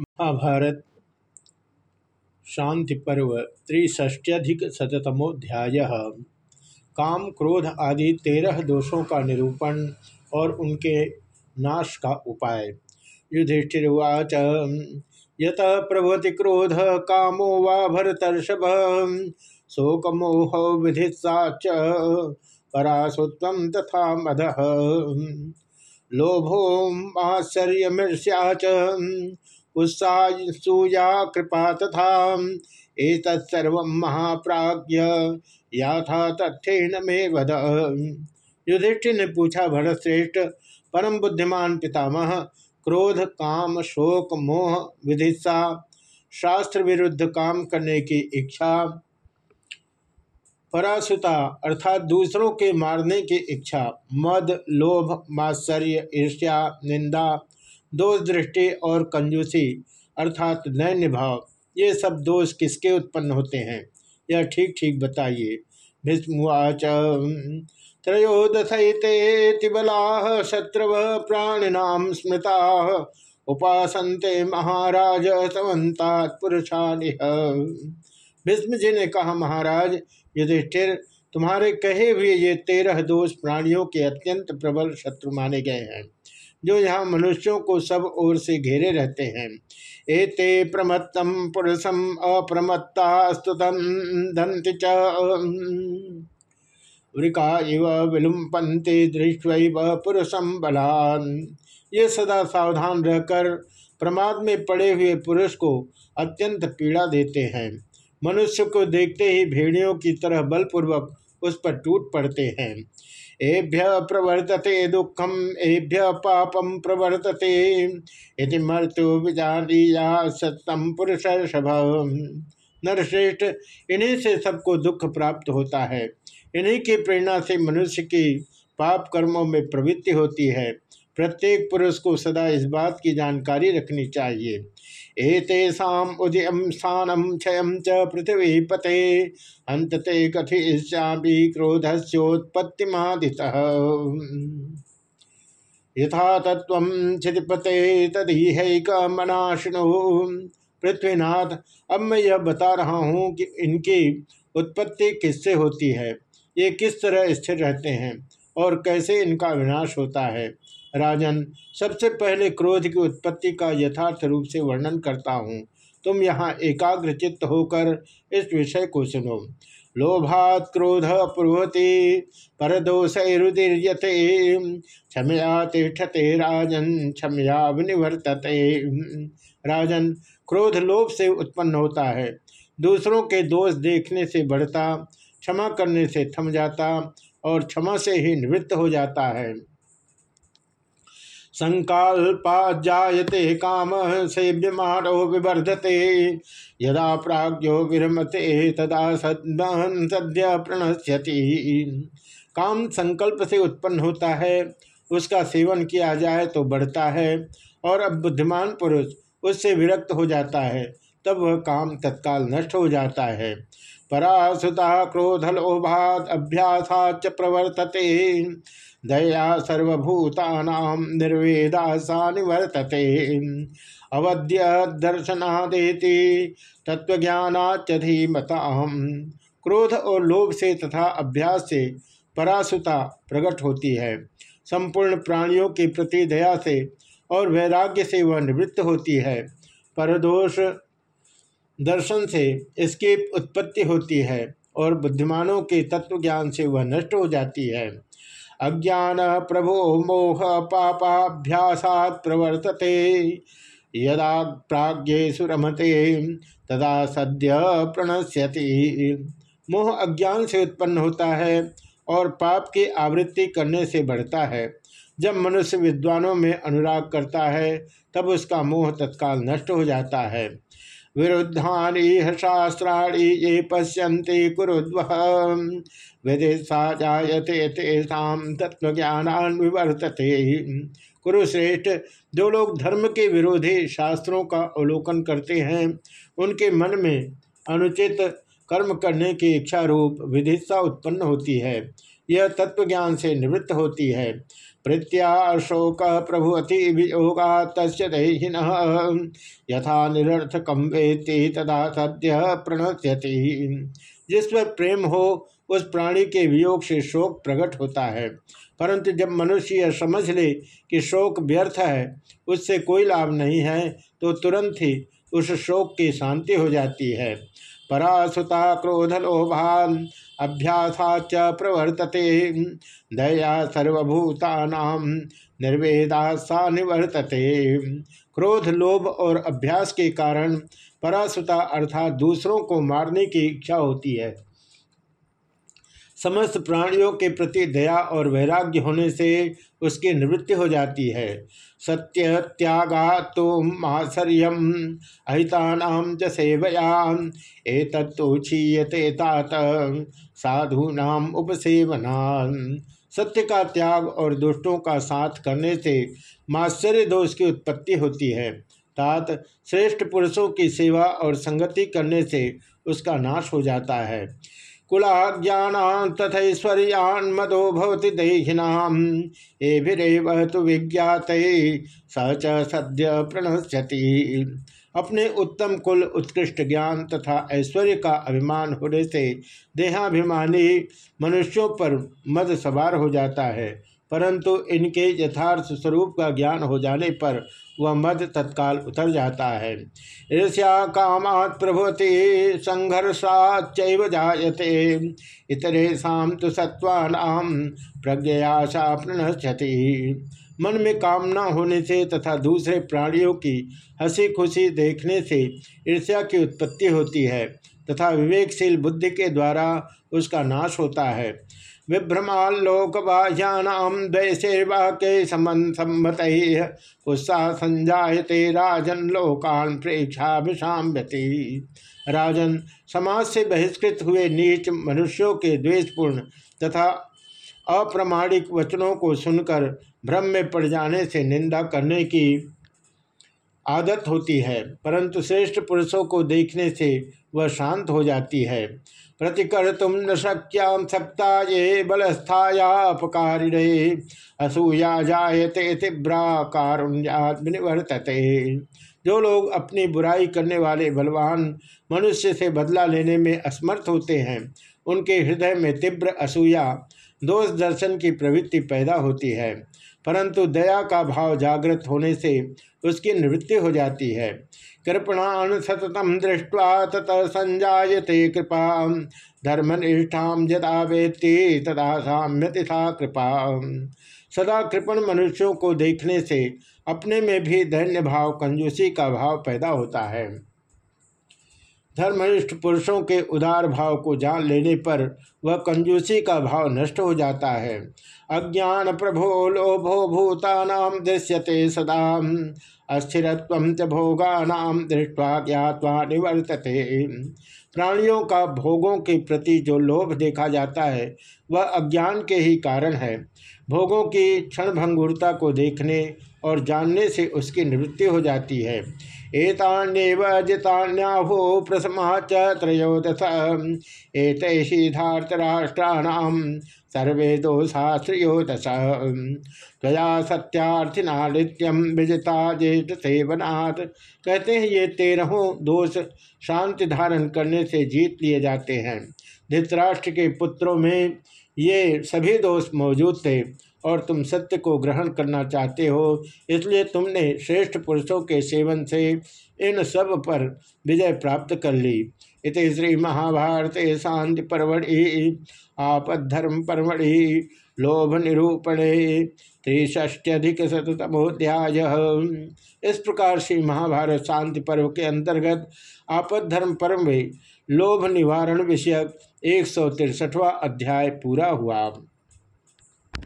महाभारत शांति पर्व त्रिष्ट्यधिक शतमोध्याय काम, क्रोध आदि तेरह दोषों का निरूपण और उनके नाश का उपाय। युधिष्ठिर्वाच, यत प्रभति क्रोध, कामो वा भरतर्षभ, शोकमोह विधित्साच परासुत्व तथा मद। लोभो उत्साहसूया कृपा तथा एतत्सर्व महाप्राज्य याथा तथ्यन में वद युधिष्ठिर ने पूछा भरत श्रेष्ठ परम बुद्धिमान पितामह, क्रोध, काम, शोक, मोह विधिसा शास्त्र विरुद्ध काम करने की इच्छा, परासुता अर्थात दूसरों के मारने की इच्छा, मद, लोभ, मात्सर्य, ईर्ष्या, निंदा दोष दृष्टि और कंजूसी अर्थात नैन्य भाव, ये सब दोष किसके उत्पन्न होते हैं? यह ठीक ठीक बताइए। भीष्मवाच, त्रयोदशते बला शत्रव प्राणिनाम स्मृता, उपासनते महाराज समन्ता पुरुषा भीष्म जी ने कहा, महाराज, युधिष्ठिर, तुम्हारे कहे हुए ये तेरह दोष प्राणियों के अत्यंत प्रबल शत्रु माने गए हैं। जो यहाँ मनुष्यों को सब ओर से घेरे रहते हैं। एते प्रमत्तम पुरुषम अप्रमत्ता स्तुतम दंति वृका इव विलुम्पन्ते दृष्टव पुरुषम बलान। ये सदा सावधान रहकर प्रमाद में पड़े हुए पुरुष को अत्यंत पीड़ा देते हैं। मनुष्य को देखते ही भेड़ियों की तरह बलपूर्वक उस पर टूट पड़ते हैं। एभ्य प्रवर्तते दुखम एभ्य पापम प्रवर्तते। यदि मृत्यु विजानीया सत्यम पुरुष नरश्रेष्ठ, इन्हीं से सबको दुख प्राप्त होता है। इन्हीं की प्रेरणा से मनुष्य की पाप कर्मों में प्रवृत्ति होती है। प्रत्येक पुरुष को सदा इस बात की जानकारी रखनी चाहिए। एतेषाम उदयम स्थानम क्षय च पृथ्वी पते अंतते कथिष्यामि क्रोधस्योत्पत्तिमादितः। यथा तत्व क्षितिपते तदीहैकमनाशिनो। पृथ्वीनाथ, अब मैं यह बता रहा हूँ कि इनकी उत्पत्ति किससे होती है? ये किस तरह स्थिर रहते हैं? और कैसे इनका विनाश होता है? राजन, सबसे पहले क्रोध की उत्पत्ति का यथार्थ रूप से वर्णन करता हूँ। तुम यहाँ एकाग्र चित्त होकर इस विषय को सुनो। लोभात क्रोध पुरोहति परदोषरुदीर्यते क्षमया तिष्ठते राजन क्षमया विनिवर्तते राजन, क्रोध लोभ से उत्पन्न होता है। दूसरों के दोष देखने से बढ़ता, क्षमा करने से थम जाता और क्षमा से ही निवृत्त हो जाता है। संकल्पा जायते काम सेव्यमानो विवर्धते। यदा प्राज्ञो विरमते, तदा सद्य प्रणश्यति। काम संकल्प से उत्पन्न होता है, उसका सेवन किया जाए तो बढ़ता है, और अब बुद्धिमान पुरुष उससे विरक्त हो जाता है। तब वह काम तत्काल नष्ट हो जाता है। परासुता क्रोध क्रोधलोभात अभ्यासाच प्रवर्तते। दया सर्वभूता निर्वेदा निवर्तते। अवध्य दर्शनादेति तत्वज्ञानाच्यधीमता क्रोध और लोभ से तथा अभ्यास से परासुता प्रकट होती है। संपूर्ण प्राणियों के प्रति दया से और वैराग्य से वह निवृत्त होती है। परदोष दर्शन से इसकी उत्पत्ति होती है और बुद्धिमानों के तत्व ज्ञान से वह नष्ट हो जाती है। अज्ञान प्रभो मोह पापाभ्यासात प्रवर्तते। यदा प्राज्ञे सुरमते, तदा सद्य प्रणश्यति। मोह अज्ञान से उत्पन्न होता है और पाप की आवृत्ति करने से बढ़ता है। जब मनुष्य विद्वानों में अनुराग करता है, तब उसका मोह तत्काल नष्ट हो जाता है। विरुद्धानि शास्त्राणी ये पश्यन्ति कुरुद्व। विदिशा जायते तेषाम तत्व विवर्तते। कुरुश्रेष्ठ जो लोग धर्म के विरोधी शास्त्रों का अवलोकन करते हैं। उनके मन में अनुचित कर्म करने की इच्छा रूप विधिशा उत्पन्न होती है। यह तत्व ज्ञान से निवृत्त होती है। प्रीत्या शोक प्रभुवती वियोगा तस् देहिन। यथा निरर्थकम वेत्ति तदा सद्य प्रणश्यति जिस पर प्रेम हो, उस प्राणी के वियोग से शोक प्रकट होता है। परंतु जब मनुष्य यह समझ ले कि शोक व्यर्थ है, उससे कोई लाभ नहीं है तो तुरंत ही उस शोक की शांति हो जाती है। परासुता क्रोधलोभान अभ्यासा च प्रवर्तते। दया सर्वभूता निर्वेदा सा निवर्तते। क्रोध, लोभ और अभ्यास के कारण परासुता अर्थात दूसरों को मारने की इच्छा होती है। समस्त प्राणियों के प्रति दया और वैराग्य होने से उसकी निवृत्ति हो जाती है। सत्य त्यागा तो मात्सर्यम अहितानाम च सेवया एतत्तो क्षीयते तात साधूनाम उपसेवना सत्य का त्याग और दुष्टों का साथ करने से माश्चर्य दोष की उत्पत्ति होती है। तात, श्रेष्ठ पुरुषों की सेवा और संगति करने से उसका नाश हो जाता है। कुलाज्ञान मदो भवति देहिनाम। तो विज्ञात सद्य प्रणश्यति। अपने उत्तम कुल, उत्कृष्ट ज्ञान तथा ऐश्वर्य का अभिमान होने से देहाभिमानी मनुष्यों पर मद सवार हो जाता है। परंतु इनके यथार्थ स्वरूप का ज्ञान हो जाने पर वह मद तत्काल उतर जाता है। ईर्ष्या काम प्रभुति संघर्षाच जायते। इतरेशा तो सत्वानाम प्रज्ञयाशा प्रणश्यति मन में कामना होने से तथा दूसरे प्राणियों की हँसी खुशी देखने से ईर्ष्या की उत्पत्ति होती है तथा विवेकशील बुद्धि के द्वारा उसका नाश होता है। विभ्रमालोक बाह्याम द्वैशेर्वाक्य सम्मत उत्साह संजायते राजन लोकान प्रेक्षा विषाम्यति राजन समाज से बहिष्कृत हुए नीच मनुष्यों के द्वेषपूर्ण तथा अप्रमाणिक वचनों को सुनकर भ्रम में पड़ जाने से निंदा करने की आदत होती है, परंतु श्रेष्ठ पुरुषों को देखने से वह शांत हो जाती है। प्रतिकर तुम न शक्याम सकता ये बलस्थाया अपकारिणे, असूया जायते तीव्रा कारुण्यात्मनिवर्तते जो लोग अपनी बुराई करने वाले बलवान मनुष्य से बदला लेने में असमर्थ होते हैं, उनके हृदय में तीव्र असूया दोष दर्शन की प्रवृत्ति पैदा होती है, परंतु दया का भाव जागृत होने से उसकी निवृत्ति हो जाती है। कृपणान सततम दृष्टवा तत संजायते कृपा, धर्मनिष्ठा यदा वेत्ति तदा साम्यति था कृपा। सदा कृपण मनुष्यों को देखने से अपने में भी धन्य भाव कंजूसी का भाव पैदा होता है। धर्मनिष्ठ पुरुषों के उदार भाव को जान लेने पर वह कंजूसी का भाव नष्ट हो जाता है। अज्ञान प्रभो लोभो भूतानाम दृश्यते सदा। अस्थिरत्व च भोगानाम दृष्टवा ज्ञावा निवर्तते। प्राणियों का भोगों के प्रति जो लोभ देखा जाता है, वह अज्ञान के ही कारण है। भोगों की क्षणभंगुरता को देखने और जानने से उसकी निवृत्ति हो जाती है। एतान्यव जितान्याहो प्रसमा च त्रयोदश। एतैषीधार्तराष्ट्राणाम सर्वे दोषा त्रयोदश त्वया सत्यार्थिना नित्यम विजिता जेठ सेवनाथ कहते हैं, ये तेरहों दोष शांति धारण करने से जीत लिए जाते हैं। धृतराष्ट्र के पुत्रों में ये सभी दोष मौजूद थे। और तुम सत्य को ग्रहण करना चाहते हो, इसलिए तुमने श्रेष्ठ पुरुषों के सेवन से इन सब पर विजय प्राप्त कर ली। इत श्री महाभारत शांति परवड़ी आपद्धर्म परवड़ी लोभ निरूपणे त्रिष्ट्यधिक शतमोध्याय इस प्रकार से महाभारत शांति पर्व के अंतर्गत आपद्धर्म पर्व में लोभ निवारण विषयक एक सौ तिरसठवा अध्याय पूरा हुआ।